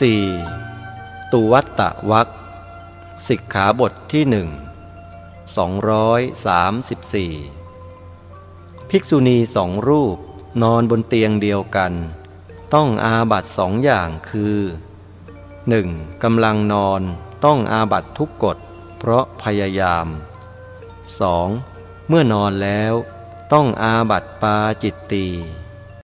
4. ตุวัตตะวักสิกขาบทที่หนึ่งสองภิกษุณีสองรูปนอนบนเตียงเดียวกัน ต้องอาบัตสองอย่างคือ 1. กำลังนอนต้องอาบัตทุกกฎเพราะพยายาม 2. เมื่อนอนแล้ว ต้องอาบัตปาจิตตี